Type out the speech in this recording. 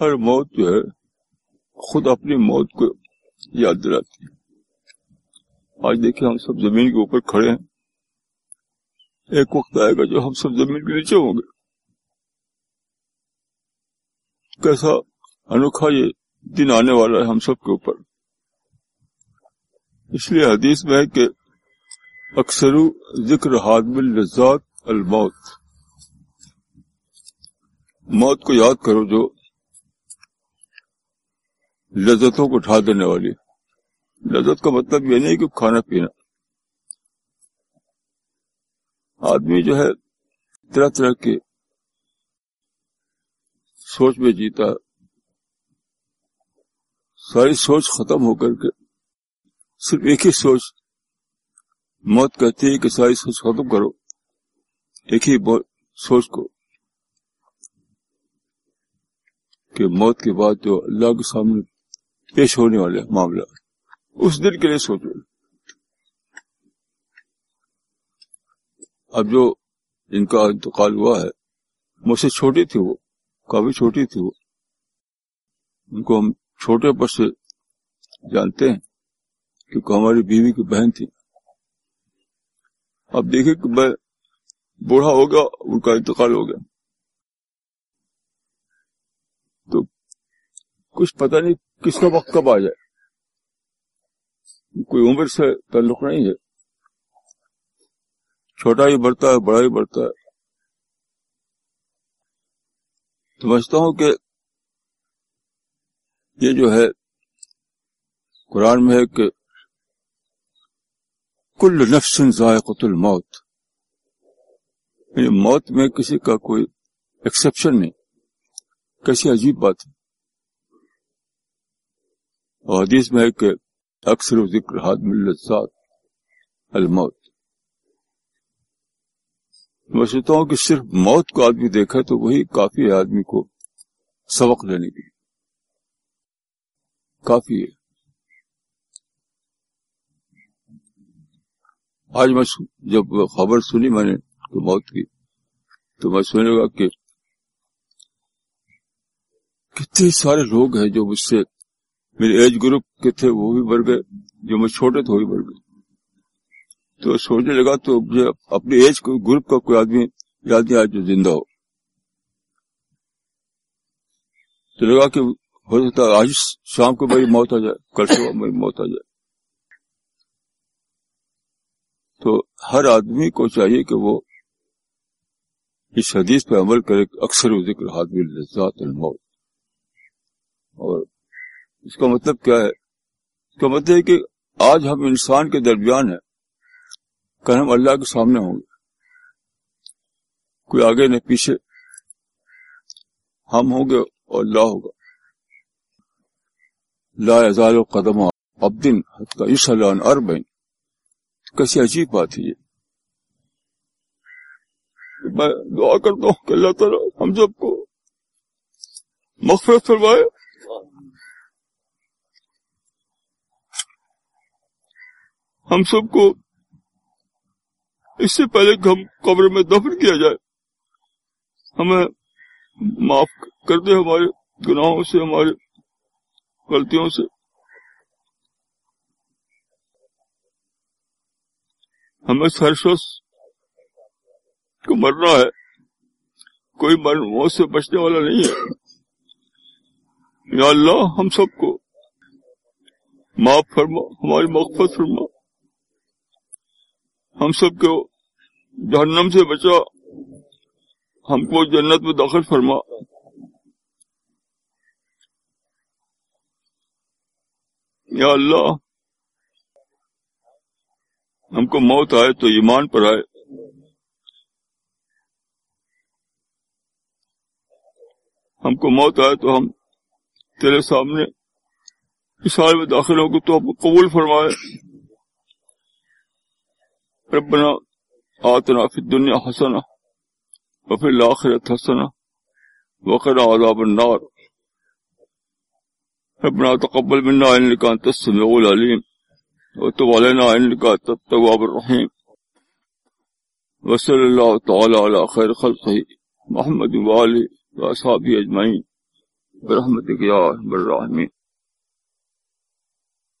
ہر موت جو ہے، خود اپنی موت کو یاد دلاتی ہے۔ آج دیکھیں ہم سب زمین کے اوپر کھڑے ہیں۔ ایک وقت آئے گا جو ہم سب زمین کے نیچے ہوں گے۔ کیسا انوکھا یہ دن آنے والا ہے ہم سب کے اوپر۔ اس لیے حدیث میں ہے کہ اکثر ذکر حادم الزاد الموت۔ موت کو یاد کرو جو لذتوں کو اٹھا دینے والی۔ لذت کا مطلب یہ نہیں کہ کھانا پینا۔ آدمی جو ہے، طرح طرح کے سوچ میں جیتا۔ ساری سوچ ختم ہو کر کے صرف ایک ہی سوچ، موت کہتی ہے کہ ساری سوچ ختم کرو۔ ایک ہی سوچ کو۔ کہ موت کے بعد جو اللہ کے سامنے پیش ہونے والے معاملہ اس دن کے لیے سوچو۔ اب جو ان کا انتقال ہوا ہے، مجھ سے چھوٹی تھی وہ، کافی چھوٹی تھی وہ۔ ان کو ہم چھوٹے پر سے جانتے ہیں، کیونکہ ہماری بیوی کی بہن تھی۔ اب دیکھیں کہ میں بوڑھا ہو گیا، ان کا انتقال ہو گیا۔ تو کچھ پتہ نہیں کس کا وقت کب آ جائے؟ کوئی عمر سے تعلق نہیں ہے۔ چھوٹا ہی بڑھتا ہے، بڑا ہی بڑھتا ہے۔ سمجھتا ہوں کہ یہ جو ہے، قرآن میں ہے کہ کل نفس ذائقت الموت۔ یعنی موت میں کسی کا کوئی ایکسپشن نہیں۔ کیسی عجیب بات ہے۔ حدیث میں ہے کہ اکثر و ذکر حادم الزاد الموت۔ میں سوچتا ہوں کہ صرف موت کو آدمی دیکھا تو وہی کافی ہے آدمی کو سبق لینے کی کافی ہے۔ آج میں جب خبر سنی میں نے تو موت کی، تو میں سننے گا کہ کتنے سارے لوگ ہیں جو مجھ سے میرے ایج گروپ کے تھے وہ بھی بڑھ گئے، جو میں چھوٹے تھے وہ بھی بڑھ گئے۔ تو سوچنے لگا تو مجھے اپنے ایج گروپ کا کوئی آدمی یاد نہیں آج جو زندہ ہو۔ تو لگا کہ ہو سکتا آج شام کو میری موت آ جائے، کل صبح میری موت آ جائے۔ تو ہر آدمی کو چاہیے کہ وہ اس حدیث پہ عمل کرے، اکثر و ذکر حادم الزاد الموت۔ اور اس کا مطلب کیا ہے؟ اس کا مطلب ہے کہ آج ہم انسان کے درمیان ہیں۔ کل ہم اللہ کے سامنے ہوں گے۔ کوئی آگے نہ پیچھے۔ ہم ہوں گے اور اللہ ہوگا۔ لا ازال قدم ابدن اربین کیسی عجیب بات ہے یہ۔ میں دعا کرتا ہوں کہ اللہ تعالیٰ ہم سب کو مغفرت فرمائے۔ ہم سب کو اس سے پہلے کہ ہم قبر میں دفن کیا جائے، ہمیں معاف کر دے ہمارے گناہوں سے، ہمارے غلطیوں سے۔ ہمیں سرشوس کو مرنا ہے، کوئی مر موت سے بچنے والا نہیں ہے۔ یا اللہ، ہم سب کو معاف فرما، ہماری مغفت فرما۔ ہم سب کو جہنم سے بچا۔ ہم کو جنت میں داخل فرما۔ یا اللہ، ہم کو موت آئے تو ایمان پر آئے۔ ہم کو موت آئے تو ہم تیرے سامنے، اس حال میں داخل ہو تو آپ قبول فرمائے۔ ربنا آتنا فی الدنیا حسنا وفی الاخرت حسنا وقنا عذاب النار. ربنا تقبل منا انك انت السميع العليم وتب علينا انك انت التواب الرحيم وصلى الله تعالى على خير خلقه محمد وآله وأصحابه أجمعين برحمتك يا ارحم الراحمين